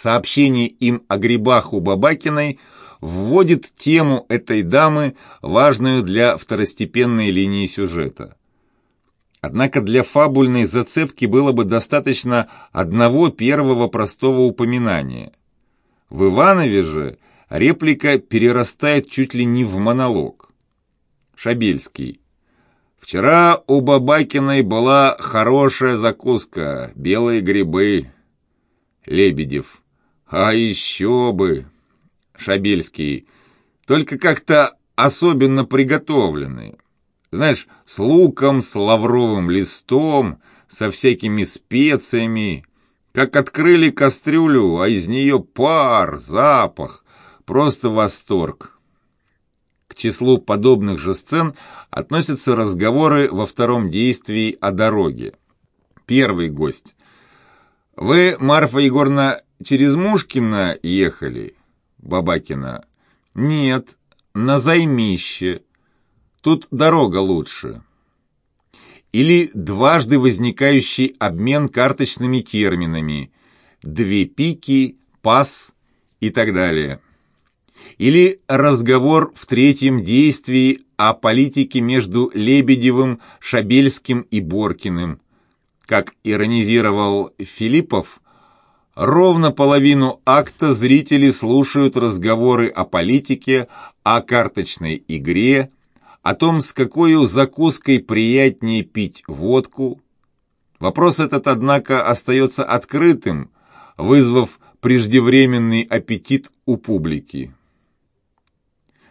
Сообщение им о грибах у Бабакиной вводит тему этой дамы, важную для второстепенной линии сюжета. Однако для фабульной зацепки было бы достаточно одного первого простого упоминания. В Иванове же реплика перерастает чуть ли не в монолог. Шабельский. «Вчера у Бабакиной была хорошая закуска, белые грибы». Лебедев. «А еще бы!» Шабельский. «Только как-то особенно приготовленные. Знаешь, с луком, с лавровым листом, со всякими специями. Как открыли кастрюлю, а из нее пар, запах. Просто восторг. К числу подобных же сцен относятся разговоры во втором действии о дороге. Первый гость. «Вы, Марфа Егоровна, через Мушкина ехали?» Бабакина. «Нет, на займище. Тут дорога лучше. Или дважды возникающий обмен карточными терминами «две пики», «пас» и так далее. Или разговор в третьем действии о политике между Лебедевым, Шабельским и Боркиным. Как иронизировал Филиппов, ровно половину акта зрители слушают разговоры о политике, о карточной игре, о том, с какой закуской приятнее пить водку. Вопрос этот, однако, остается открытым, вызвав преждевременный аппетит у публики.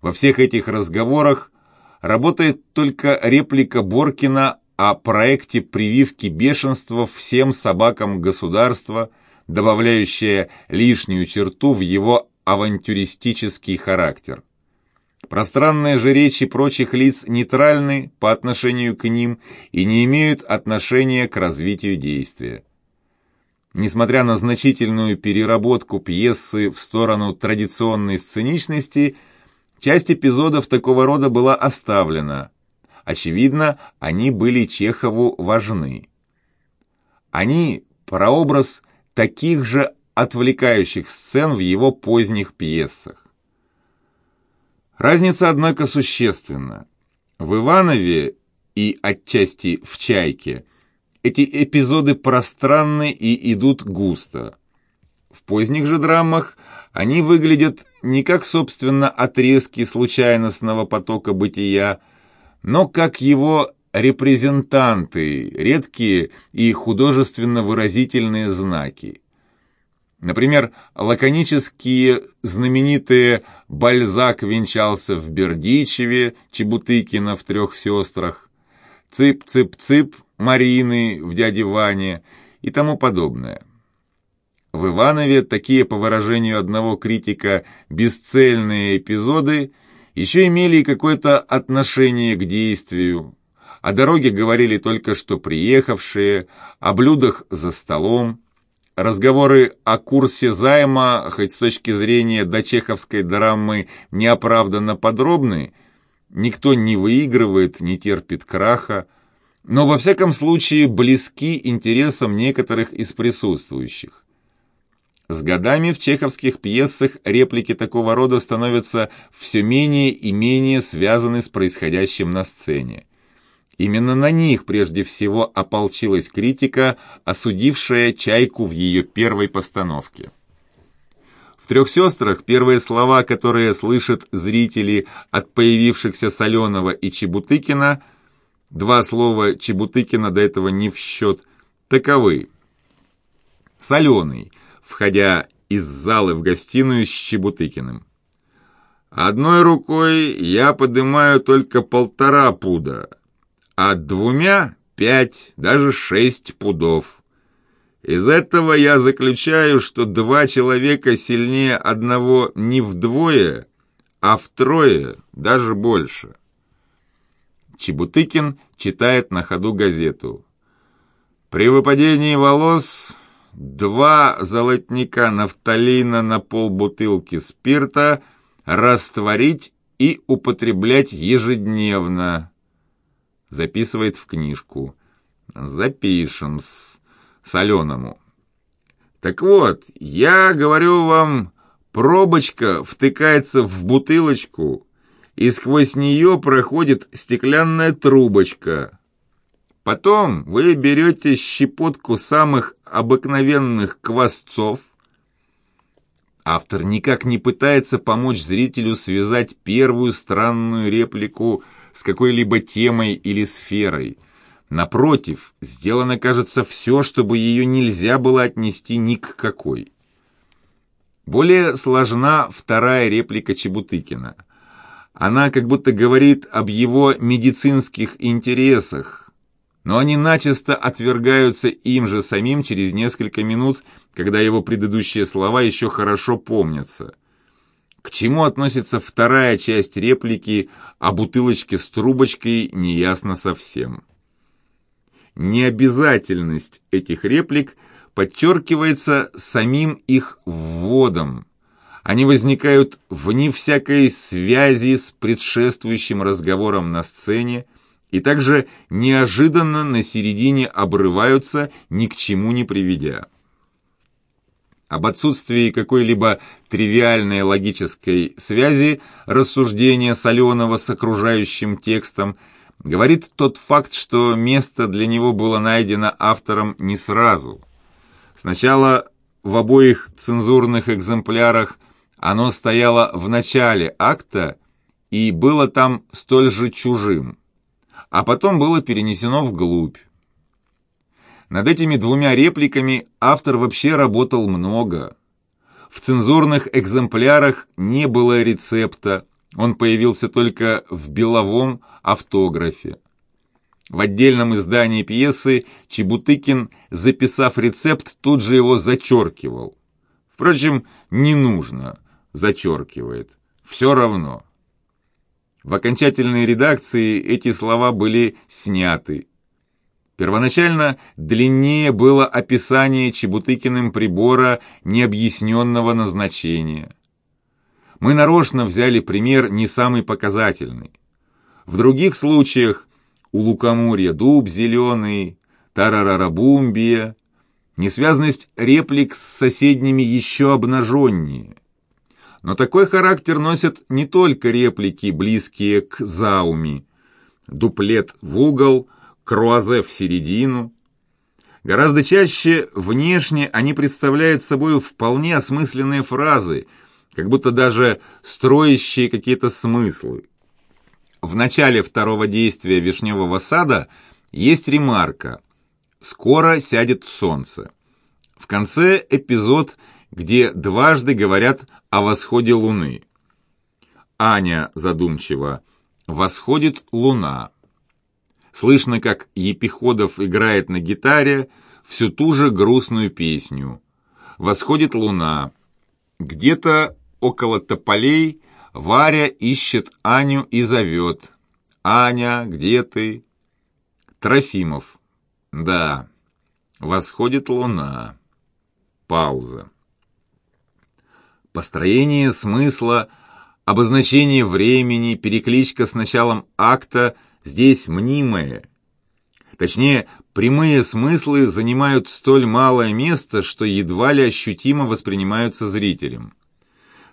Во всех этих разговорах работает только реплика Боркина о проекте прививки бешенства всем собакам государства, добавляющая лишнюю черту в его авантюристический характер. Пространные же речи прочих лиц нейтральны по отношению к ним и не имеют отношения к развитию действия. Несмотря на значительную переработку пьесы в сторону традиционной сценичности, часть эпизодов такого рода была оставлена. Очевидно, они были Чехову важны. Они – прообраз таких же отвлекающих сцен в его поздних пьесах. Разница, однако, существенна. В Иванове и отчасти в «Чайке» эти эпизоды пространны и идут густо. В поздних же драмах они выглядят не как, собственно, отрезки случайностного потока бытия, но как его репрезентанты, редкие и художественно выразительные знаки. Например, лаконические знаменитые «Бальзак венчался в Бердичеве», Чебутыкина в «Трех сестрах», «Цып-цып-цып» Марины в «Дяде Ване» и тому подобное. В Иванове такие, по выражению одного критика, бесцельные эпизоды еще имели какое-то отношение к действию. О дороге говорили только что приехавшие, о блюдах за столом, Разговоры о курсе займа, хоть с точки зрения дочеховской драмы неоправданно подробны, никто не выигрывает, не терпит краха, но во всяком случае близки интересам некоторых из присутствующих. С годами в чеховских пьесах реплики такого рода становятся все менее и менее связаны с происходящим на сцене. Именно на них прежде всего ополчилась критика, осудившая «Чайку» в ее первой постановке. В «Трех сестрах» первые слова, которые слышат зрители от появившихся Соленова и Чебутыкина, два слова Чебутыкина до этого не в счет, таковы. Соленый, входя из залы в гостиную с Чебутыкиным. «Одной рукой я поднимаю только полтора пуда, а двумя – пять, даже шесть пудов. Из этого я заключаю, что два человека сильнее одного не вдвое, а втрое, даже больше. Чебутыкин читает на ходу газету. При выпадении волос два золотника нафталина на полбутылки спирта растворить и употреблять ежедневно записывает в книжку. Запишем с соленому. Так вот, я говорю вам, пробочка втыкается в бутылочку, и сквозь нее проходит стеклянная трубочка. Потом вы берете щепотку самых обыкновенных квасцов. Автор никак не пытается помочь зрителю связать первую странную реплику с какой-либо темой или сферой. Напротив, сделано, кажется, все, чтобы ее нельзя было отнести ни к какой. Более сложна вторая реплика Чебутыкина. Она как будто говорит об его медицинских интересах, но они начисто отвергаются им же самим через несколько минут, когда его предыдущие слова еще хорошо помнятся. К чему относится вторая часть реплики о бутылочке с трубочкой, неясно совсем. Необязательность этих реплик подчеркивается самим их вводом. Они возникают вне всякой связи с предшествующим разговором на сцене и также неожиданно на середине обрываются, ни к чему не приведя. Об отсутствии какой-либо тривиальной логической связи рассуждения Соленого с окружающим текстом говорит тот факт, что место для него было найдено автором не сразу. Сначала в обоих цензурных экземплярах оно стояло в начале акта и было там столь же чужим, а потом было перенесено вглубь. Над этими двумя репликами автор вообще работал много. В цензурных экземплярах не было рецепта, он появился только в беловом автографе. В отдельном издании пьесы Чебутыкин, записав рецепт, тут же его зачеркивал. Впрочем, не нужно, зачеркивает. Все равно. В окончательной редакции эти слова были сняты. Первоначально длиннее было описание Чебутыкиным прибора необъясненного назначения. Мы нарочно взяли пример не самый показательный. В других случаях у лукоморья дуб зеленый, тарарарабумбия, несвязность реплик с соседними еще обнаженнее. Но такой характер носят не только реплики, близкие к зауми. Дуплет в угол – круазе в середину. Гораздо чаще внешне они представляют собой вполне осмысленные фразы, как будто даже строящие какие-то смыслы. В начале второго действия «Вишневого сада» есть ремарка «Скоро сядет солнце». В конце эпизод, где дважды говорят о восходе луны. Аня задумчиво «Восходит луна». Слышно, как Епиходов играет на гитаре всю ту же грустную песню. Восходит луна. Где-то около тополей Варя ищет Аню и зовет. «Аня, где ты?» Трофимов. «Да, восходит луна». Пауза. Построение смысла, обозначение времени, перекличка с началом акта – здесь мнимое. Точнее, прямые смыслы занимают столь малое место, что едва ли ощутимо воспринимаются зрителем.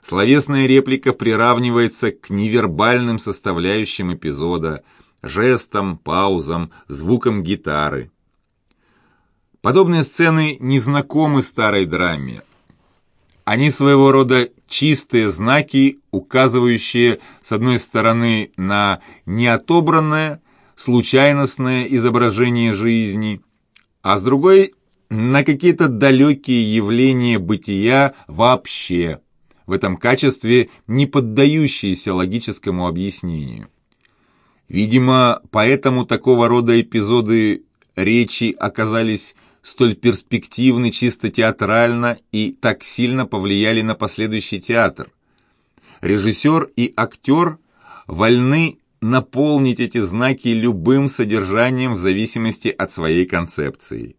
Словесная реплика приравнивается к невербальным составляющим эпизода, жестам, паузам, звукам гитары. Подобные сцены не знакомы старой драме. Они своего рода чистые знаки, указывающие, с одной стороны, на неотобранное, случайностное изображение жизни, а с другой – на какие-то далекие явления бытия вообще, в этом качестве не поддающиеся логическому объяснению. Видимо, поэтому такого рода эпизоды речи оказались столь перспективны чисто театрально и так сильно повлияли на последующий театр. Режиссер и актер вольны наполнить эти знаки любым содержанием в зависимости от своей концепции.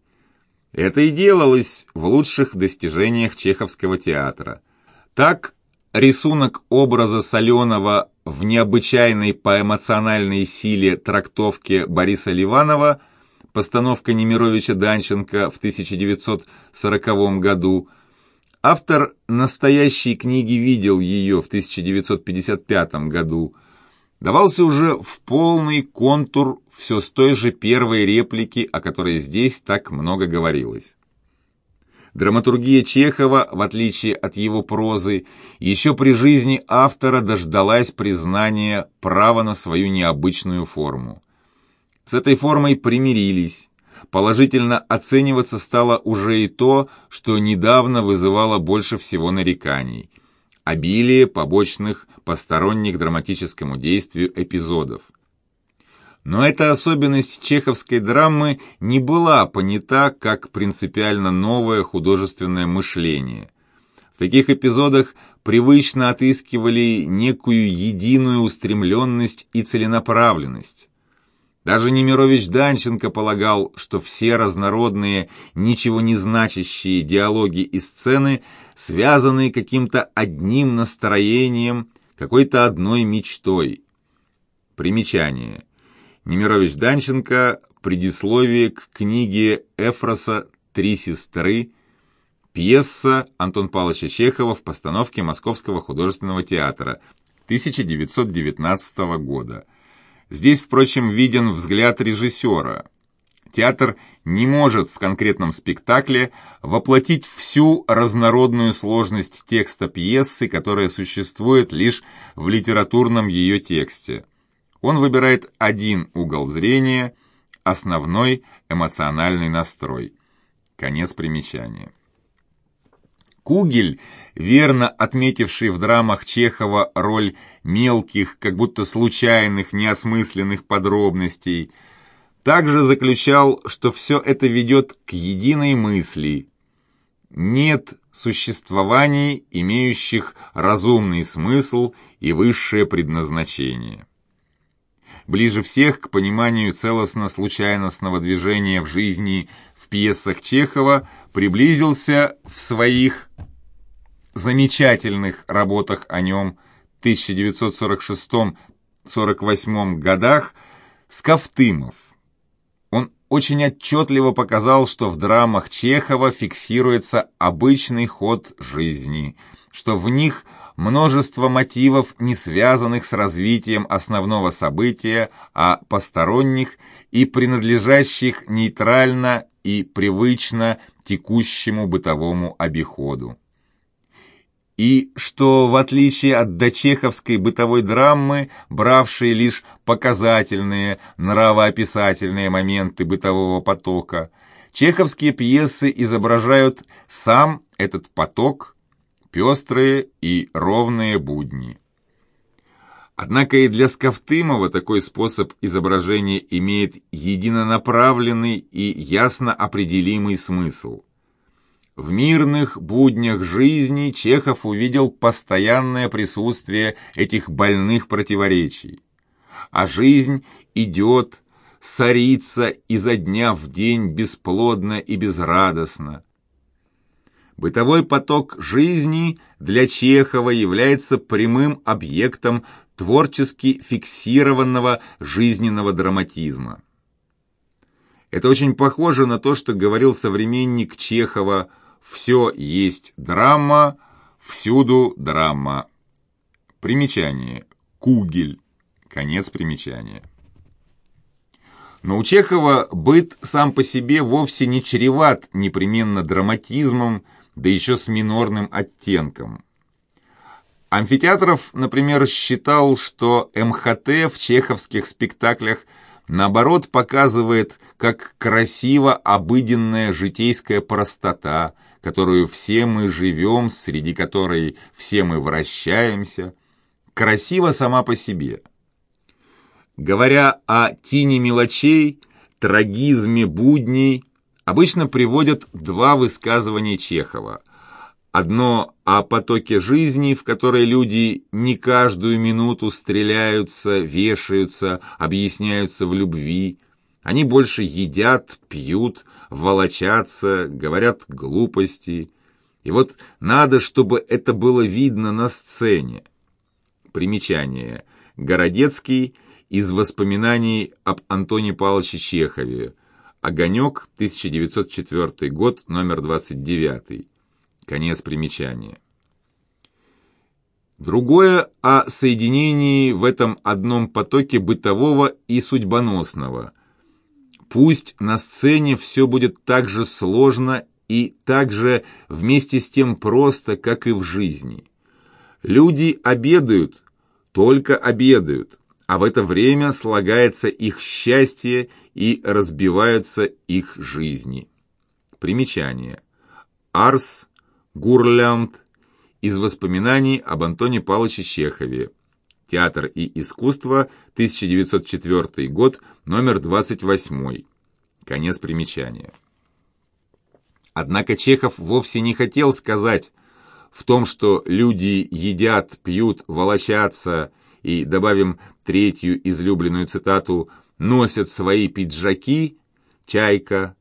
Это и делалось в лучших достижениях чеховского театра. Так, рисунок образа Соленого в необычайной по эмоциональной силе трактовке Бориса Ливанова – постановка Немировича Данченко в 1940 году. Автор настоящей книги видел ее в 1955 году. Давался уже в полный контур все с той же первой реплики, о которой здесь так много говорилось. Драматургия Чехова, в отличие от его прозы, еще при жизни автора дождалась признания права на свою необычную форму. С этой формой примирились. Положительно оцениваться стало уже и то, что недавно вызывало больше всего нареканий – обилие побочных, посторонних драматическому действию эпизодов. Но эта особенность чеховской драмы не была понята как принципиально новое художественное мышление. В таких эпизодах привычно отыскивали некую единую устремленность и целенаправленность. Даже Немирович Данченко полагал, что все разнородные, ничего не значащие диалоги и сцены связаны каким-то одним настроением, какой-то одной мечтой. Примечание. Немирович Данченко, предисловие к книге Эфроса «Три сестры», пьеса Антон Павловича Чехова в постановке Московского художественного театра 1919 года. Здесь, впрочем, виден взгляд режиссера. Театр не может в конкретном спектакле воплотить всю разнородную сложность текста пьесы, которая существует лишь в литературном ее тексте. Он выбирает один угол зрения, основной эмоциональный настрой. Конец примечания. Кугель, верно отметивший в драмах Чехова роль мелких, как будто случайных, неосмысленных подробностей, также заключал, что все это ведет к единой мысли. Нет существований, имеющих разумный смысл и высшее предназначение ближе всех к пониманию целостно-случайностного движения в жизни пьесах Чехова, приблизился в своих замечательных работах о нем 1946-48 годах Скафтымов. Он очень отчетливо показал, что в драмах Чехова фиксируется обычный ход жизни, что в них – множество мотивов, не связанных с развитием основного события, а посторонних и принадлежащих нейтрально и привычно текущему бытовому обиходу. И что, в отличие от дочеховской бытовой драмы, бравшей лишь показательные нравоописательные моменты бытового потока, чеховские пьесы изображают сам этот поток – пестрые и ровные будни. Однако и для Скафтымова такой способ изображения имеет единонаправленный и ясно определимый смысл. В мирных буднях жизни Чехов увидел постоянное присутствие этих больных противоречий. А жизнь идет, сорится изо дня в день бесплодно и безрадостно, Бытовой поток жизни для Чехова является прямым объектом творчески фиксированного жизненного драматизма. Это очень похоже на то, что говорил современник Чехова «все есть драма, всюду драма». Примечание. Кугель. Конец примечания. Но у Чехова быт сам по себе вовсе не чреват непременно драматизмом, да еще с минорным оттенком. Амфитеатров, например, считал, что МХТ в чеховских спектаклях наоборот показывает, как красиво обыденная житейская простота, которую все мы живем, среди которой все мы вращаемся, красиво сама по себе. Говоря о тине мелочей, трагизме будней, обычно приводят два высказывания Чехова. Одно о потоке жизни, в которой люди не каждую минуту стреляются, вешаются, объясняются в любви. Они больше едят, пьют, волочатся, говорят глупости. И вот надо, чтобы это было видно на сцене. Примечание. Городецкий из воспоминаний об Антоне Павловиче Чехове Огонек, 1904 год, номер 29. Конец примечания. Другое о соединении в этом одном потоке бытового и судьбоносного. Пусть на сцене все будет так же сложно и так же вместе с тем просто, как и в жизни. Люди обедают, только обедают, а в это время слагается их счастье и разбиваются их жизни. Примечание. Арс Гурлянд из воспоминаний об Антоне Павловиче Чехове. Театр и искусство, 1904 год, номер 28. Конец примечания. Однако Чехов вовсе не хотел сказать в том, что люди едят, пьют, волочатся и, добавим третью излюбленную цитату, носят свои пиджаки, чайка,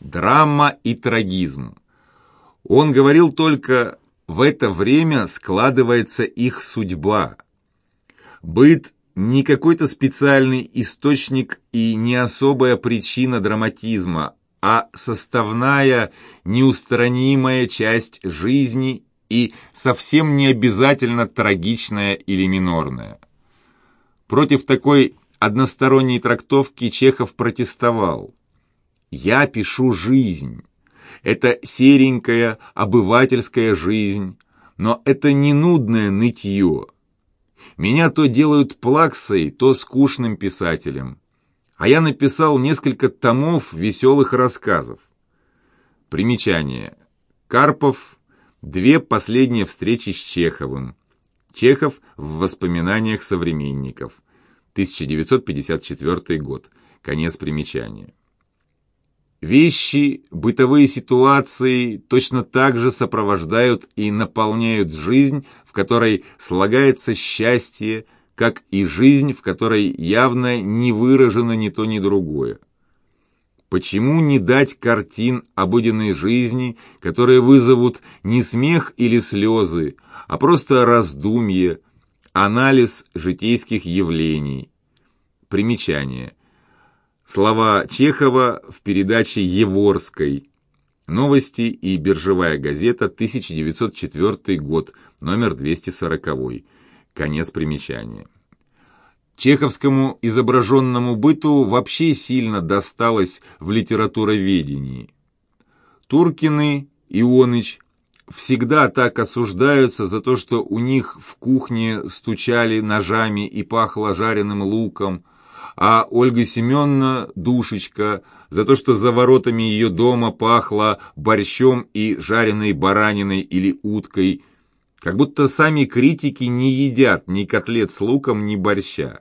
драма и трагизм. Он говорил только в это время складывается их судьба. Быт не какой-то специальный источник и не особая причина драматизма, а составная, неустранимая часть жизни и совсем не обязательно трагичная или минорная. Против такой односторонней трактовки Чехов протестовал. «Я пишу жизнь». Это серенькая, обывательская жизнь, но это не нудное нытье. Меня то делают плаксой, то скучным писателем. А я написал несколько томов веселых рассказов. Примечание. Карпов. Две последние встречи с Чеховым. Чехов в воспоминаниях современников. 1954 год. Конец примечания. Вещи, бытовые ситуации точно так же сопровождают и наполняют жизнь, в которой слагается счастье, как и жизнь, в которой явно не выражено ни то, ни другое. Почему не дать картин обыденной жизни, которые вызовут не смех или слезы, а просто раздумье, анализ житейских явлений? Примечание. Слова Чехова в передаче «Еворской». Новости и биржевая газета, 1904 год, номер 240. Конец примечания. Чеховскому изображенному быту вообще сильно досталось в литературоведении. Туркины, Ионыч всегда так осуждаются за то, что у них в кухне стучали ножами и пахло жареным луком, а Ольга Семеновна – душечка, за то, что за воротами ее дома пахло борщом и жареной бараниной или уткой, как будто сами критики не едят ни котлет с луком, ни борща.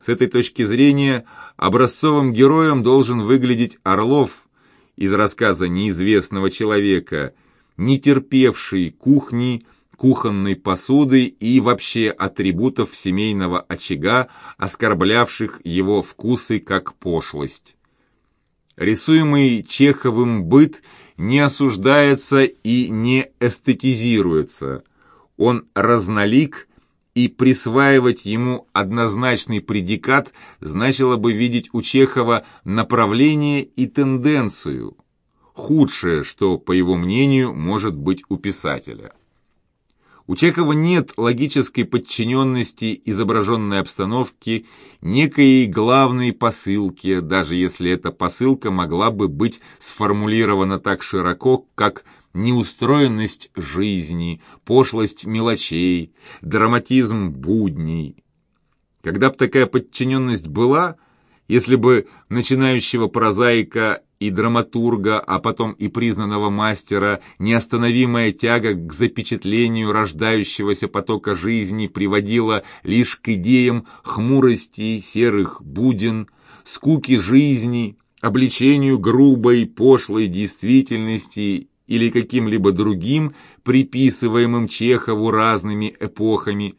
С этой точки зрения образцовым героем должен выглядеть Орлов из рассказа неизвестного человека, не терпевший кухни, кухонной посуды и вообще атрибутов семейного очага, оскорблявших его вкусы как пошлость. Рисуемый Чеховым быт не осуждается и не эстетизируется. Он разнолик, и присваивать ему однозначный предикат значило бы видеть у Чехова направление и тенденцию, худшее, что, по его мнению, может быть у писателя. У Чехова нет логической подчиненности изображенной обстановке некой главной посылке, даже если эта посылка могла бы быть сформулирована так широко, как неустроенность жизни, пошлость мелочей, драматизм будней. Когда бы такая подчиненность была, если бы начинающего прозаика и драматурга, а потом и признанного мастера, неостановимая тяга к запечатлению рождающегося потока жизни приводила лишь к идеям хмурости, серых буден, скуки жизни, обличению грубой, пошлой действительности или каким-либо другим, приписываемым Чехову разными эпохами,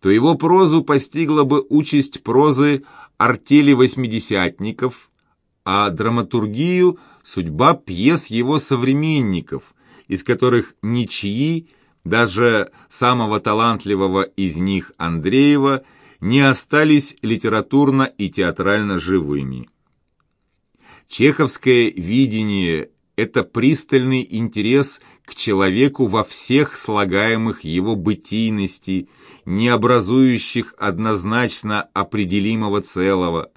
то его прозу постигла бы участь прозы артели восьмидесятников – а драматургию – судьба пьес его современников, из которых ничьи, даже самого талантливого из них Андреева, не остались литературно и театрально живыми. Чеховское видение – это пристальный интерес к человеку во всех слагаемых его бытийности, не образующих однозначно определимого целого,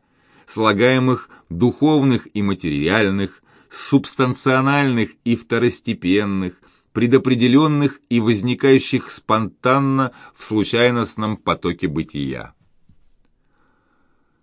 слагаемых духовных и материальных, субстанциональных и второстепенных, предопределенных и возникающих спонтанно в случайностном потоке бытия.